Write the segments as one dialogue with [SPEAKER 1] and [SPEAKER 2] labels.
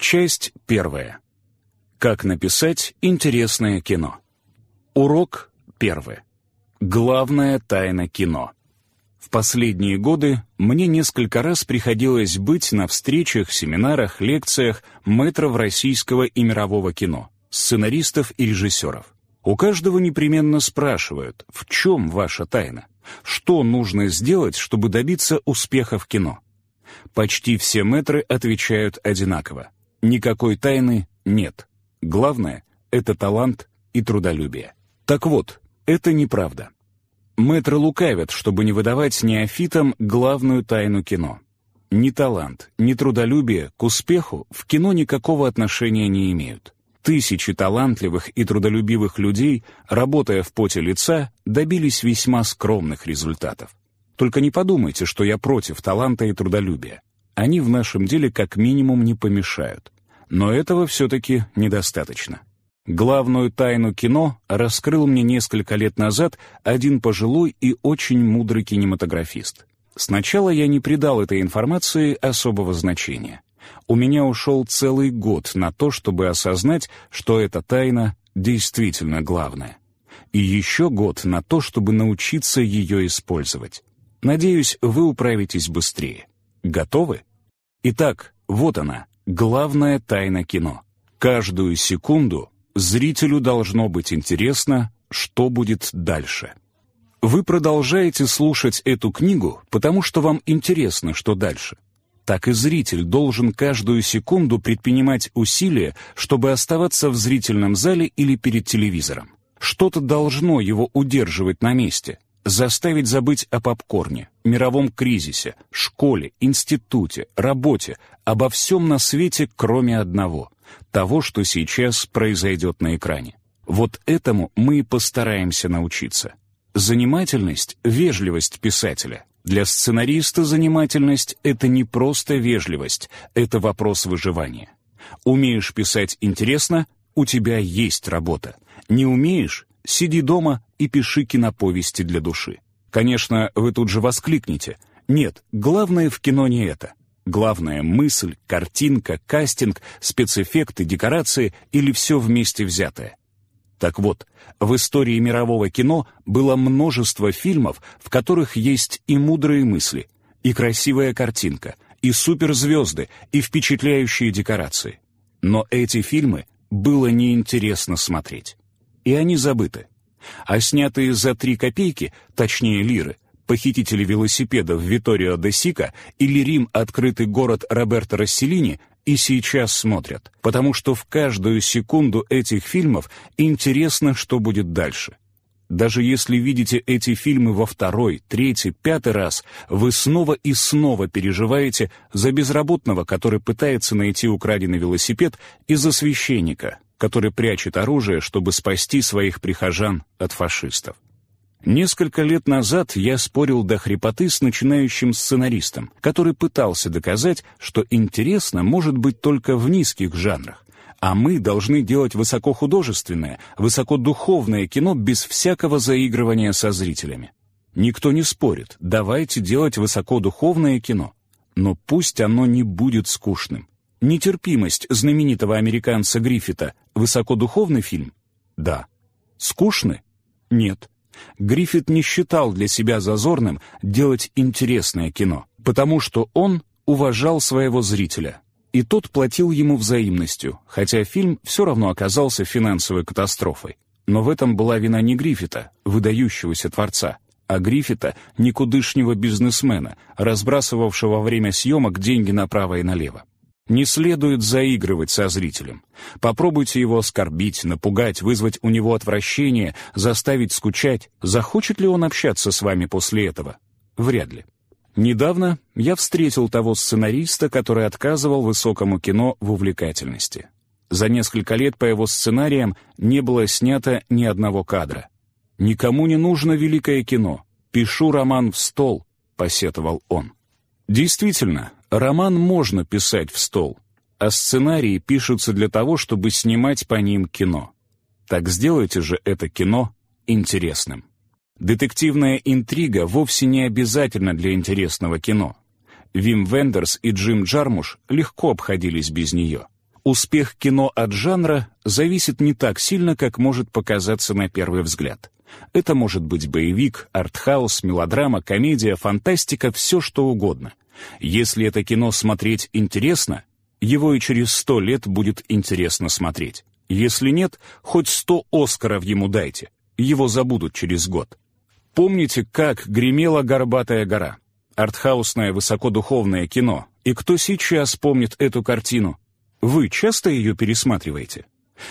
[SPEAKER 1] Часть первая. Как написать интересное кино. Урок первый. Главная тайна кино. В последние годы мне несколько раз приходилось быть на встречах, семинарах, лекциях мэтров российского и мирового кино, сценаристов и режиссеров. У каждого непременно спрашивают, в чем ваша тайна? Что нужно сделать, чтобы добиться успеха в кино? Почти все мэтры отвечают одинаково. Никакой тайны нет. Главное — это талант и трудолюбие. Так вот, это неправда. Мэтры лукавят, чтобы не выдавать неофитам главную тайну кино. Ни талант, ни трудолюбие к успеху в кино никакого отношения не имеют. Тысячи талантливых и трудолюбивых людей, работая в поте лица, добились весьма скромных результатов. Только не подумайте, что я против таланта и трудолюбия. Они в нашем деле как минимум не помешают. Но этого все-таки недостаточно. Главную тайну кино раскрыл мне несколько лет назад один пожилой и очень мудрый кинематографист. Сначала я не придал этой информации особого значения. У меня ушел целый год на то, чтобы осознать, что эта тайна действительно главная. И еще год на то, чтобы научиться ее использовать. Надеюсь, вы управитесь быстрее. Готовы? Итак, вот она, главная тайна кино. Каждую секунду зрителю должно быть интересно, что будет дальше. Вы продолжаете слушать эту книгу, потому что вам интересно, что дальше. Так и зритель должен каждую секунду предпринимать усилия, чтобы оставаться в зрительном зале или перед телевизором. Что-то должно его удерживать на месте — заставить забыть о попкорне, мировом кризисе, школе, институте, работе, обо всем на свете, кроме одного — того, что сейчас произойдет на экране. Вот этому мы и постараемся научиться. Занимательность — вежливость писателя. Для сценариста занимательность — это не просто вежливость, это вопрос выживания. Умеешь писать интересно — у тебя есть работа. Не умеешь Сиди дома и пиши киноповести для души. Конечно, вы тут же воскликнете. Нет, главное в кино не это. Главное — мысль, картинка, кастинг, спецэффекты, декорации или все вместе взятое. Так вот, в истории мирового кино было множество фильмов, в которых есть и мудрые мысли, и красивая картинка, и суперзвезды, и впечатляющие декорации. Но эти фильмы было неинтересно смотреть и они забыты. А снятые за три копейки, точнее лиры, похитители велосипедов Виторио де Сика или Рим «Открытый город» Роберто Расселини и сейчас смотрят, потому что в каждую секунду этих фильмов интересно, что будет дальше. Даже если видите эти фильмы во второй, третий, пятый раз, вы снова и снова переживаете за безработного, который пытается найти украденный велосипед, и за священника, который прячет оружие, чтобы спасти своих прихожан от фашистов. Несколько лет назад я спорил до хрипоты с начинающим сценаристом, который пытался доказать, что интересно может быть только в низких жанрах, а мы должны делать высокохудожественное, высокодуховное кино без всякого заигрывания со зрителями. Никто не спорит, давайте делать высокодуховное кино, но пусть оно не будет скучным. Нетерпимость знаменитого американца Гриффита — высокодуховный фильм? Да. Скучный? Нет. Гриффит не считал для себя зазорным делать интересное кино, потому что он уважал своего зрителя, и тот платил ему взаимностью, хотя фильм все равно оказался финансовой катастрофой. Но в этом была вина не Гриффита, выдающегося творца, а Гриффита — никудышнего бизнесмена, разбрасывавшего во время съемок деньги направо и налево. Не следует заигрывать со зрителем. Попробуйте его оскорбить, напугать, вызвать у него отвращение, заставить скучать. Захочет ли он общаться с вами после этого? Вряд ли. Недавно я встретил того сценариста, который отказывал высокому кино в увлекательности. За несколько лет по его сценариям не было снято ни одного кадра. «Никому не нужно великое кино. Пишу роман в стол», — посетовал он. Действительно, роман можно писать в стол, а сценарии пишутся для того, чтобы снимать по ним кино. Так сделайте же это кино интересным. Детективная интрига вовсе не обязательна для интересного кино. Вим Вендерс и Джим Джармуш легко обходились без нее. Успех кино от жанра зависит не так сильно, как может показаться на первый взгляд. Это может быть боевик, артхаус, мелодрама, комедия, фантастика, все что угодно. Если это кино смотреть интересно, его и через сто лет будет интересно смотреть. Если нет, хоть сто Оскаров ему дайте, его забудут через год. Помните, как гремела «Горбатая гора»? Артхаусное высокодуховное кино. И кто сейчас помнит эту картину? Вы часто ее пересматриваете?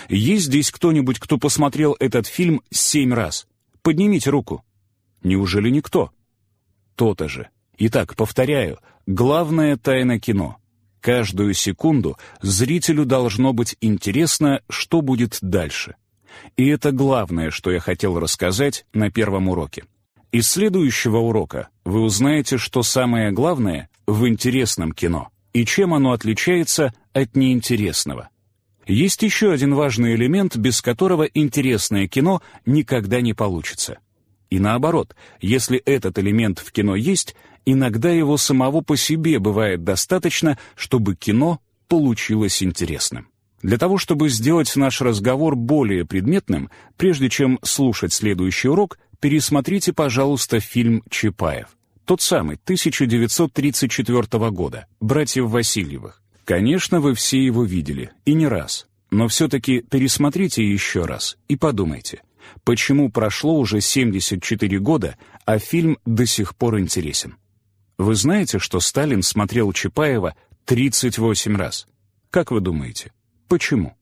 [SPEAKER 1] Есть здесь кто-нибудь, кто посмотрел этот фильм семь раз? Поднимите руку. Неужели никто? То-то же. Итак, повторяю, главная тайна кино. Каждую секунду зрителю должно быть интересно, что будет дальше. И это главное, что я хотел рассказать на первом уроке. Из следующего урока вы узнаете, что самое главное в интересном кино и чем оно отличается от неинтересного. Есть еще один важный элемент, без которого интересное кино никогда не получится. И наоборот, если этот элемент в кино есть, иногда его самого по себе бывает достаточно, чтобы кино получилось интересным. Для того, чтобы сделать наш разговор более предметным, прежде чем слушать следующий урок, пересмотрите, пожалуйста, фильм «Чапаев». Тот самый, 1934 года, «Братьев Васильевых». Конечно, вы все его видели, и не раз. Но все-таки пересмотрите еще раз и подумайте, почему прошло уже 74 года, а фильм до сих пор интересен. Вы знаете, что Сталин смотрел Чапаева 38 раз? Как вы думаете, почему?